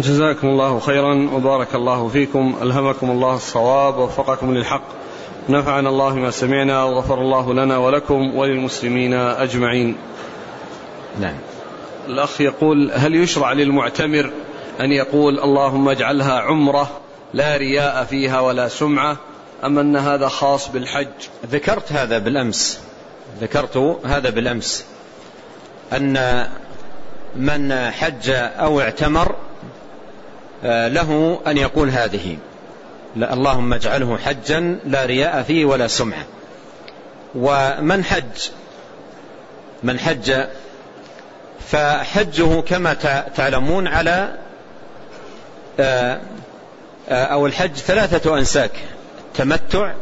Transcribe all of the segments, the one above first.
جزاكم الله خيرا وبارك الله فيكم. ألهمكم الله الصواب ووفقكم للحق. نفعنا الله ما سمعنا وغفر الله لنا ولكم وللمسلمين أجمعين. نعم. الأخ يقول هل يشرع للمعتمر أن يقول اللهم اجعلها عمرة لا رياء فيها ولا سمعة؟ أم أن هذا خاص بالحج؟ ذكرت هذا بالأمس. ذكرت هذا بالأمس. أن من حج أو اعتمر له أن يقول هذه. اللهم اجعله حجا لا رياء فيه ولا سمعة. ومن حج؟ من حج فحجه كما تعلمون على آه، آه، أو الحج ثلاثة أنساك. التمتع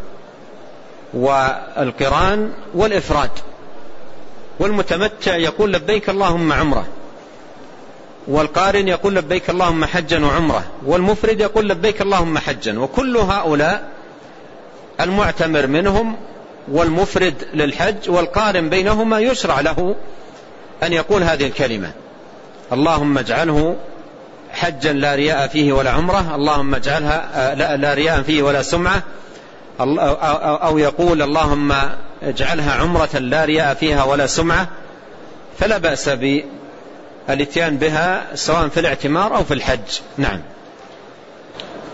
والقران والإفراد. والمتمتع يقول لبيك اللهم عمره. والقارن يقول لبيك اللهم حجا وعمرة والمفرد يقول لبيك اللهم حجا وكل هؤلاء المعتمر منهم والمفرد للحج والقارن بينهما يشرع له أن يقول هذه الكلمة. اللهم اجعله حجا لا رياء فيه ولا عمرة اللهم اجعلها لا رياء فيه ولا سمعة. أو يقول اللهم اجعلها عمرة لا رياء فيها ولا سمعة. فلا بأس بالاتيان بها سواء في الاعتمار أو في الحج. نعم.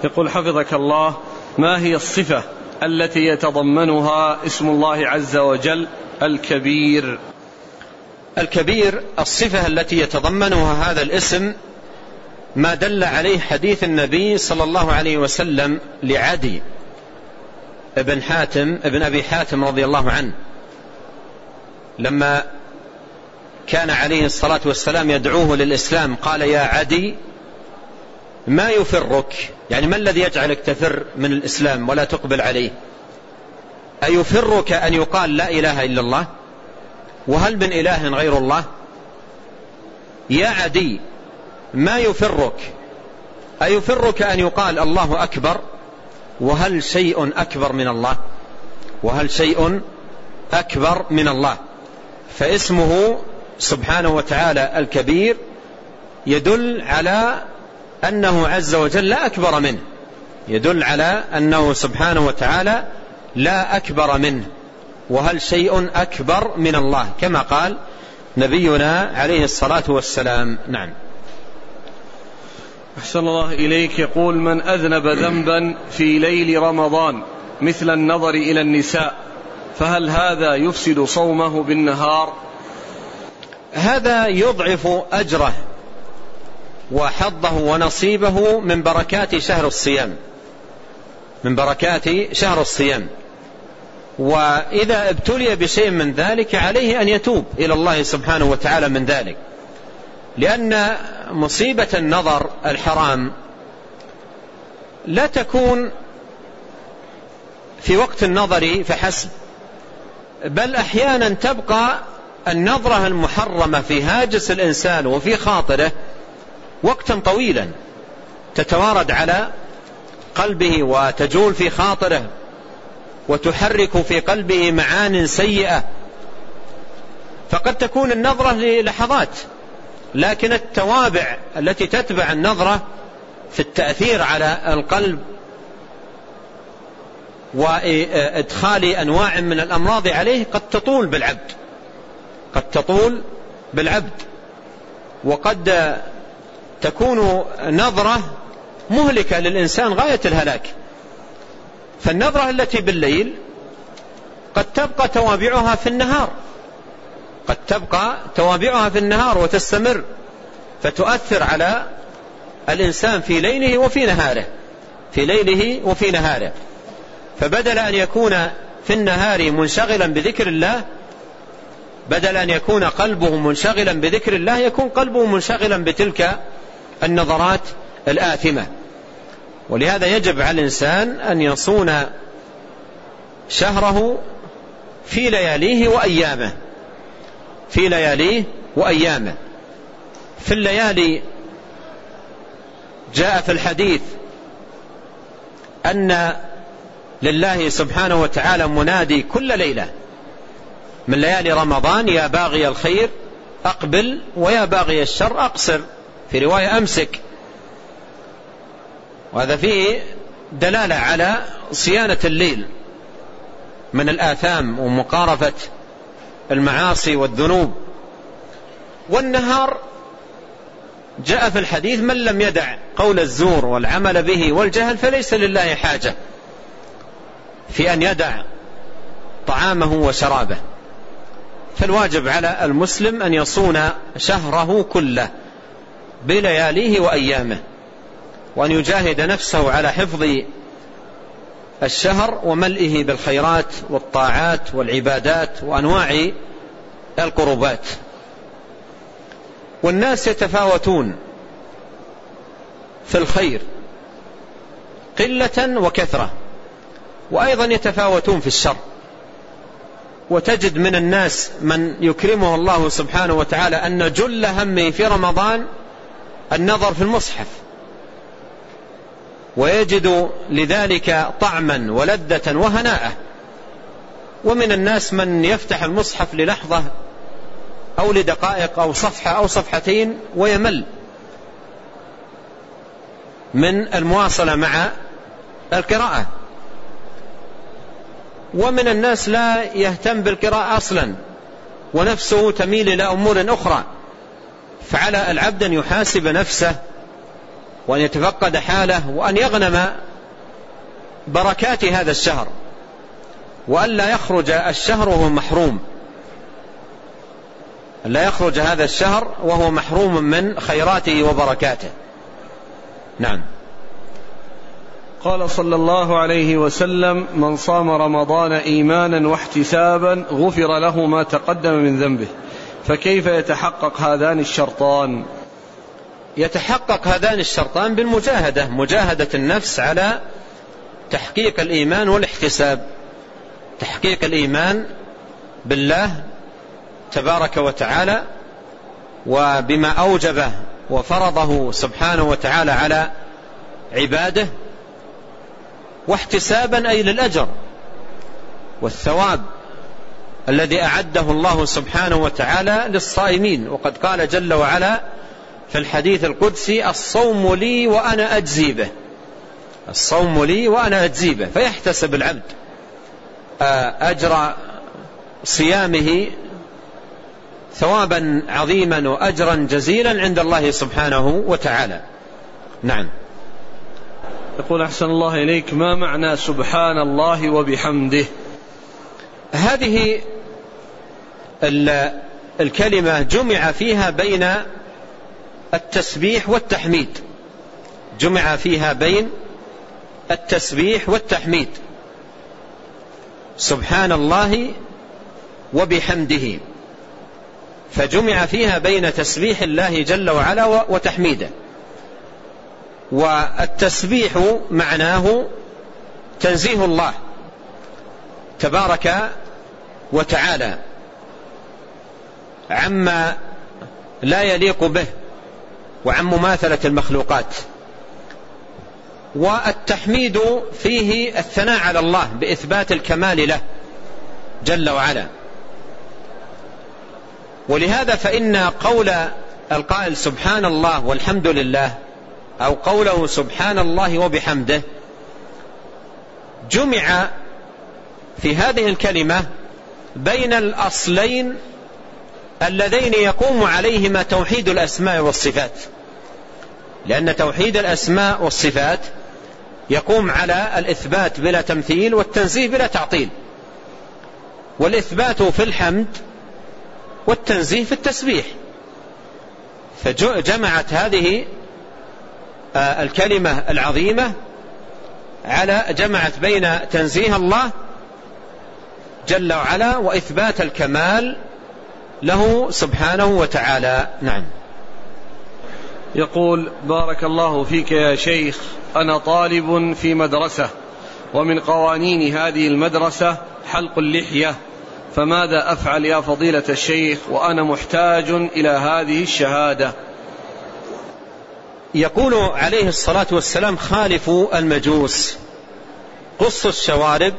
يقول حفظك الله ما هي الصفة التي يتضمنها اسم الله عز وجل؟ الكبير. الكبير الصفة التي يتضمنها هذا الاسم ما دل عليه حديث النبي صلى الله عليه وسلم لعدي ابن حاتم ابن أبي حاتم رضي الله عنه لما كان عليه الصلاة والسلام يدعوه للإسلام. قال يا عدي ما يفرك؟ يعني ما الذي يجعلك تفر من الإسلام ولا تقبل عليه؟ أيفرك أن يقال لا إله إلا الله؟ وهل من إله غير الله؟ يا عدي ما يفرك؟ أيفرك أن يقال الله أكبر؟ وهل شيء أكبر من الله؟ وهل شيء أكبر من الله؟ فاسمه سبحانه وتعالى الكبير يدل على أنه عز وجل لا أكبر منه. يدل على أنه سبحانه وتعالى لا أكبر منه. وهل شيء أكبر من الله؟ كما قال نبينا عليه الصلاة والسلام. نعم. أحسن الله إليك. يقول من أذنب ذنبا في ليل رمضان مثل النظر إلى النساء فهل هذا يفسد صومه بالنهار؟ هذا يضعف أجره وحظه ونصيبه من بركات شهر الصيام. من بركات شهر الصيام. وإذا ابتلي بشيء من ذلك عليه أن يتوب إلى الله سبحانه وتعالى من ذلك. لأن مصيبة النظر الحرام لا تكون في وقت النظر فحسب بل أحيانا تبقى النظرة المحرمة في هاجس الإنسان وفي خاطره وقتا طويلا تتوارد على قلبه وتجول في خاطره وتحرك في قلبه معان سيئة. فقد تكون النظرة للحظات لكن التوابع التي تتبع النظرة في التأثير على القلب وإدخال أنواع من الأمراض عليه قد تطول بالعبد. قد تطول بالعبد وقد تكون نظرة مهلكة للإنسان غاية الهلاك. فالنظرة التي بالليل قد تبقى توابعها في النهار قد تبقى توابعها في النهار وتستمر فتؤثر على الإنسان في ليله وفي نهاره في ليله وفي نهاره. فبدل أن يكون في النهار منشغلا بذكر الله بدل أن يكون قلبه منشغلا بذكر الله يكون قلبه منشغلا بتلك النظرات الآثمة. ولهذا يجب على الإنسان أن يصون شهره في لياليه وأيامه. في لياليه وأيامه. في الليالي جاء في الحديث أن لله سبحانه وتعالى منادي كل ليلة. من ليالي رمضان يا باغي الخير أقبل ويا باغي الشر أقصر. في رواية أمسك. وهذا فيه دلالة على صيانة الليل من الآثام ومقارفة المعاصي والذنوب. والنهار جاء في الحديث من لم يدع قول الزور والعمل به والجهل فليس لله حاجة في أن يدع طعامه وشرابه. فالواجب على المسلم أن يصون شهره كله بلياليه وأيامه وأن يجاهد نفسه على حفظ الشهر وملئه بالخيرات والطاعات والعبادات وأنواع القربات. والناس يتفاوتون في الخير قلة وكثرة وأيضا يتفاوتون في الشر. وتجد من الناس من يكرمه الله سبحانه وتعالى أن جل همه في رمضان النظر في المصحف. ويجد لذلك طعما ولذة وهناءة. ومن الناس من يفتح المصحف للحظة أو لدقائق أو صفحة أو صفحتين ويمل. من المواصلة مع القراءة. ومن الناس لا يهتم بالقراءة أصلا ونفسه تميل إلى أمور أخرى. فعلى العبد أن يحاسب نفسه وأن يتفقد حاله وأن يغنم بركات هذا الشهر. وأن لا يخرج الشهر وهو محروم. لا يخرج هذا الشهر وهو محروم من خيراته وبركاته. نعم. قال صلى الله عليه وسلم من صام رمضان إيمانا واحتسابا غفر له ما تقدم من ذنبه. فكيف يتحقق هذان الشرطان؟ يتحقق هذان الشرطان بالمجاهدة مجاهدة النفس على تحقيق الإيمان والاحتساب. تحقيق الإيمان بالله تبارك وتعالى وبما أوجبه وفرضه سبحانه وتعالى على عباده واحتسابا أي للأجر. والثواب الذي أعده الله سبحانه وتعالى للصائمين. وقد قال جل وعلا في الحديث القدسي الصوم لي وأنا أجزي به. الصوم لي وأنا أجزي به. فيحتسب العبد. أجر صيامه ثوابا عظيما وأجرا جزيلا عند الله سبحانه وتعالى. نعم. يقول أحسن الله إليك ما معنى سبحان الله وبحمده؟ هذه الكلمة جمع فيها بين التسبيح والتحميد. جمع فيها بين التسبيح والتحميد. سبحان الله وبحمده. فجمع فيها بين تسبيح الله جل وعلا وتحميده. والتسبيح معناه تنزيه الله تبارك وتعالى عما لا يليق به وعن مماثلة المخلوقات. والتحميد فيه الثناء على الله بإثبات الكمال له جل وعلا. ولهذا فإن قول القائل سبحان الله والحمد لله أو قوله سبحان الله وبحمده جمع في هذه الكلمة بين الأصلين اللذين يقوم عليهما توحيد الأسماء والصفات. لأن توحيد الأسماء والصفات يقوم على الإثبات بلا تمثيل والتنزيه بلا تعطيل. والإثبات في الحمد والتنزيه في التسبيح. فجمعت هذه الكلمة العظيمة على جمعت بين تنزيه الله جل وعلا وإثبات الكمال له سبحانه وتعالى. نعم. يقول بارك الله فيك يا شيخ أنا طالب في مدرسة ومن قوانين هذه المدرسة حلق اللحية. فماذا أفعل يا فضيلة الشيخ وأنا محتاج إلى هذه الشهادة؟ يقول عليه الصلاة والسلام خالفوا المجوس. قصوا الشوارب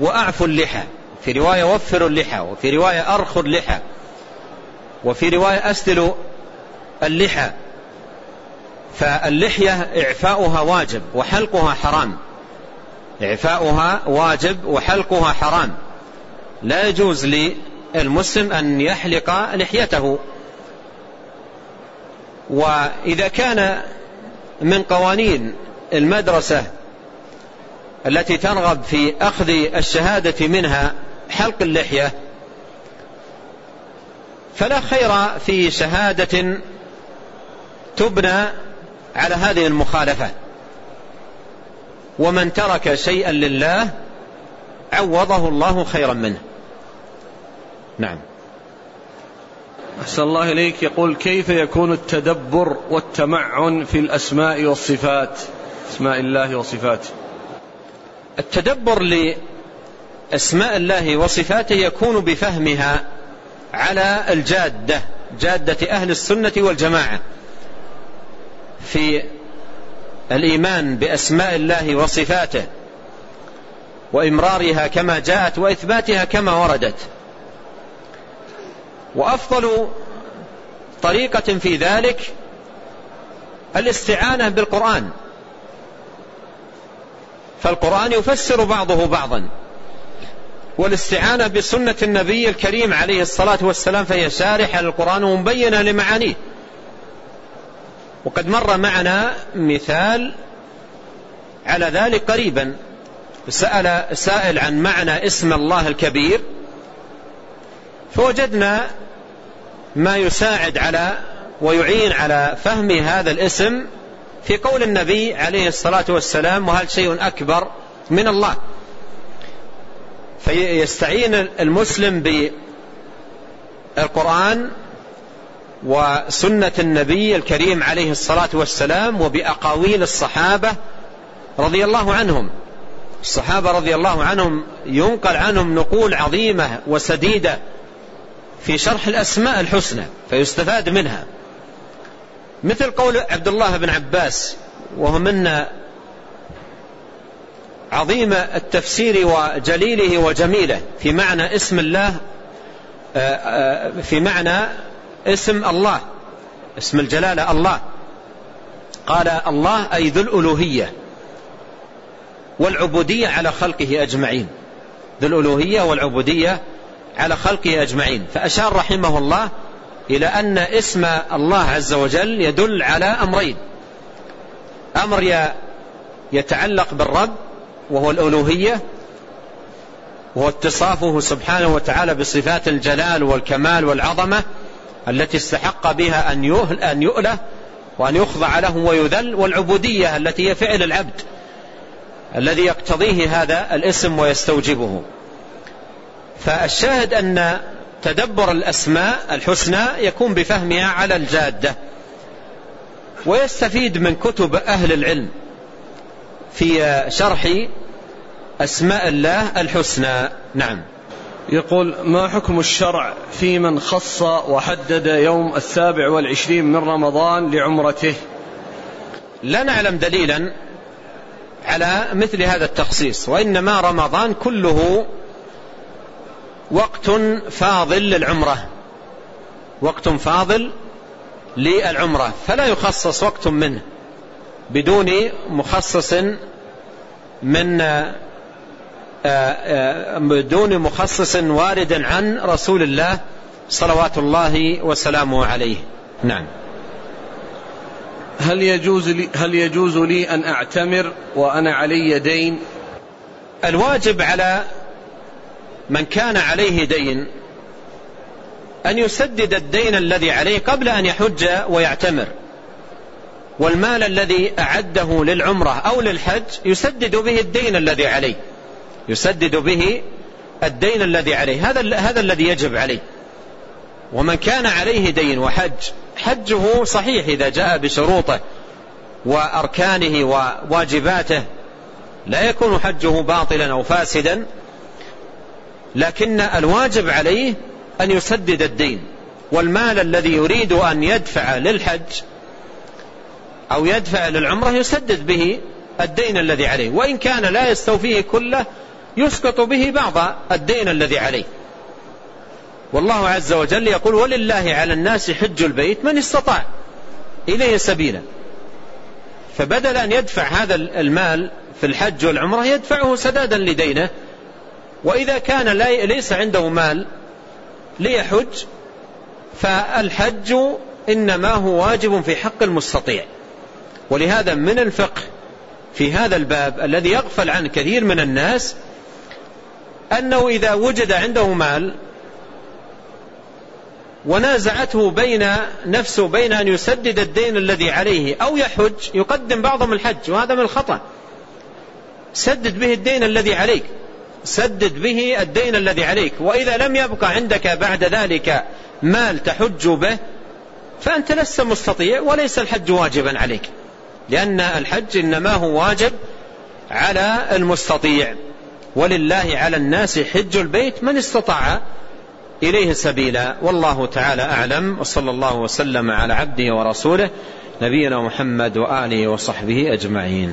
وأعفوا اللحى. في رواية وفروا اللحى وفي رواية أرخوا اللحى وفي رواية أسدلوا اللحى. فاللحية إعفاؤها واجب وحلقها حرام. إعفاؤها واجب وحلقها حرام. لا يجوز للمسلم أن يحلق لحيته. وإذا كان من قوانين المدرسة التي ترغب في أخذ الشهادة منها حلق اللحية فلا خير في شهادة تبنى على هذه المخالفة. ومن ترك شيئا لله عوضه الله خيرا منه. نعم. أحسن الله إليك. يقول كيف يكون التدبر والتمعن في الأسماء والصفات؟ أسماء الله وصفاته. التدبر لأسماء الله وصفاته يكون بفهمها على الجادة جادة أهل السنة والجماعة. في الإيمان بأسماء الله وصفاته وإمرارها كما جاءت وإثباتها كما وردت. وأفضل طريقة في ذلك الاستعانة بالقرآن. فالقرآن يفسر بعضه بعضا. والاستعانة بسنة النبي الكريم عليه الصلاة والسلام فهي شارحة للقرآن ومبينة لمعانيه. وقد مر معنا مثال على ذلك قريبا. سأل سائل عن معنى اسم الله الكبير. فوجدنا ما يساعد على ويعين على فهم هذا الاسم في قول النبي عليه الصلاة والسلام وهل شيء أكبر من الله؟ فيستعين المسلم بالقرآن وسنة النبي الكريم عليه الصلاة والسلام وبأقاويل الصحابة رضي الله عنهم. الصحابة رضي الله عنهم ينقل عنهم نقول عظيمة وسديدة. في شرح الأسماء الحسنى فيستفاد منها. مثل قول عبد الله بن عباس وهو من عظيم التفسير وجليله وجميله في معنى اسم الله آه، آه، في معنى اسم الله اسم الجلالة الله. قال الله أي ذو الألوهية والعبودية على خلقه أجمعين. ذو الألوهية والعبودية على خلقه أجمعين. فأشار رحمه الله إلى أن اسم الله عز وجل يدل على أمرين. أمر يتعلق بالرب وهو الألوهية وهو اتصافه سبحانه وتعالى بصفات الجلال والكمال والعظمة التي استحق بها أن يؤله وأن يخضع له ويذل والعبودية التي هي فعل العبد الذي يقتضيه هذا الاسم ويستوجبه. فالشاهد أن تدبر الأسماء الحسنى يكون بفهمها على الجادة ويستفيد من كتب أهل العلم في شرح أسماء الله الحسنى. نعم. يقول ما حكم الشرع في من خص وحدد يوم السابع والعشرين من رمضان لعمرته؟ لا نعلم دليلا على مثل هذا التخصيص وإنما رمضان كله وقت فاضل للعمرة. وقت فاضل للعمرة. فلا يخصص وقت منه. بدون مخصص من بدون مخصص وارد عن رسول الله صلوات الله وسلامه عليه. نعم. هل يجوز لي هل يجوز لي أن أعتمر وأنا علي دين؟ الواجب على من كان عليه دين أن يسدد الدين الذي عليه قبل أن يحج ويعتمر. والمال الذي أعده للعمرة أو للحج يسدد به الدين الذي عليه يسدد به الدين الذي عليه. هذا هذا الذي يجب عليه. ومن كان عليه دين وحج حجه صحيح إذا جاء بشروطه وأركانه وواجباته لا يكون حجه باطلا أو فاسدا. لكن الواجب عليه أن يسدد الدين والمال الذي يريد أن يدفع للحج أو يدفع للعمرة يسدد به الدين الذي عليه وإن كان لا يستوفيه كله يسقط به بعض الدين الذي عليه. والله عز وجل يقول ولله على الناس حج البيت من استطاع إليه سبيلا. فبدل أن يدفع هذا المال في الحج والعمرة يدفعه سدادا لدينه وإذا كان ليس عنده مال ليحج فالحج إنما هو واجب في حق المستطيع. ولهذا من الفقه في هذا الباب الذي يغفل عنه كثير من الناس أنه إذا وجد عنده مال ونازعته بين نفسه بين أن يسدد الدين الذي عليه أو يحج يقدم بعضهم الحج وهذا من الخطأ. سدد به الدين الذي عليك. سدد به الدين الذي عليك. وإذا لم يبقى عندك بعد ذلك مال تحج به فأنت لست مستطيع وليس الحج واجبا عليك. لأن الحج إنما هو واجب على المستطيع. ولله على الناس حج البيت من استطاع إليه سبيلا. والله تعالى أعلم. وصلى الله وسلم على عبده ورسوله نبينا محمد وآله وصحبه أجمعين.